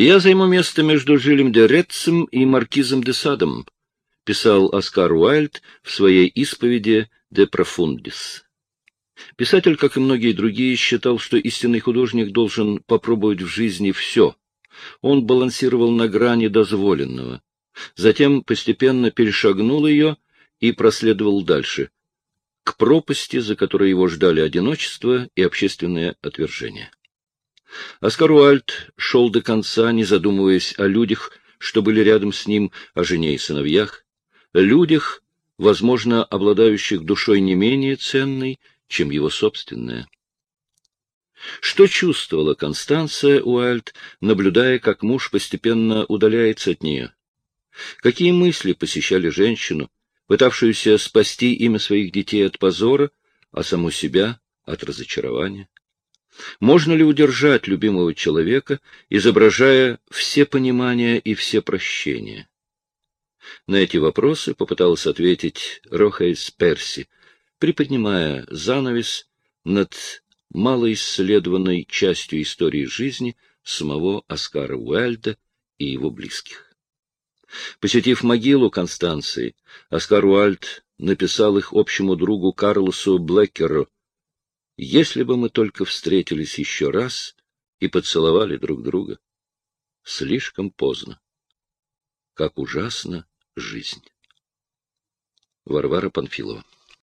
«Я займу место между Жилем де Рецем и Маркизом де Садом», — писал Оскар Уайльд в своей исповеди «De Profundis». Писатель, как и многие другие, считал, что истинный художник должен попробовать в жизни все. Он балансировал на грани дозволенного. Затем постепенно перешагнул ее и проследовал дальше, к пропасти, за которой его ждали одиночество и общественное отвержение. Оскар Уальд шел до конца, не задумываясь о людях, что были рядом с ним, о жене и сыновьях, людях, возможно, обладающих душой не менее ценной, чем его собственная. Что чувствовала Констанция Уальд, наблюдая, как муж постепенно удаляется от нее? Какие мысли посещали женщину, пытавшуюся спасти имя своих детей от позора, а саму себя от разочарования? Можно ли удержать любимого человека, изображая все понимания и все прощения? На эти вопросы попыталась ответить Рохейс Перси, приподнимая занавес над малоисследованной частью истории жизни самого Оскара Уэльда и его близких. Посетив могилу Констанции, Оскар Уальд написал их общему другу Карлосу Блэкеру если бы мы только встретились еще раз и поцеловали друг друга. Слишком поздно. Как ужасна жизнь. Варвара Панфилова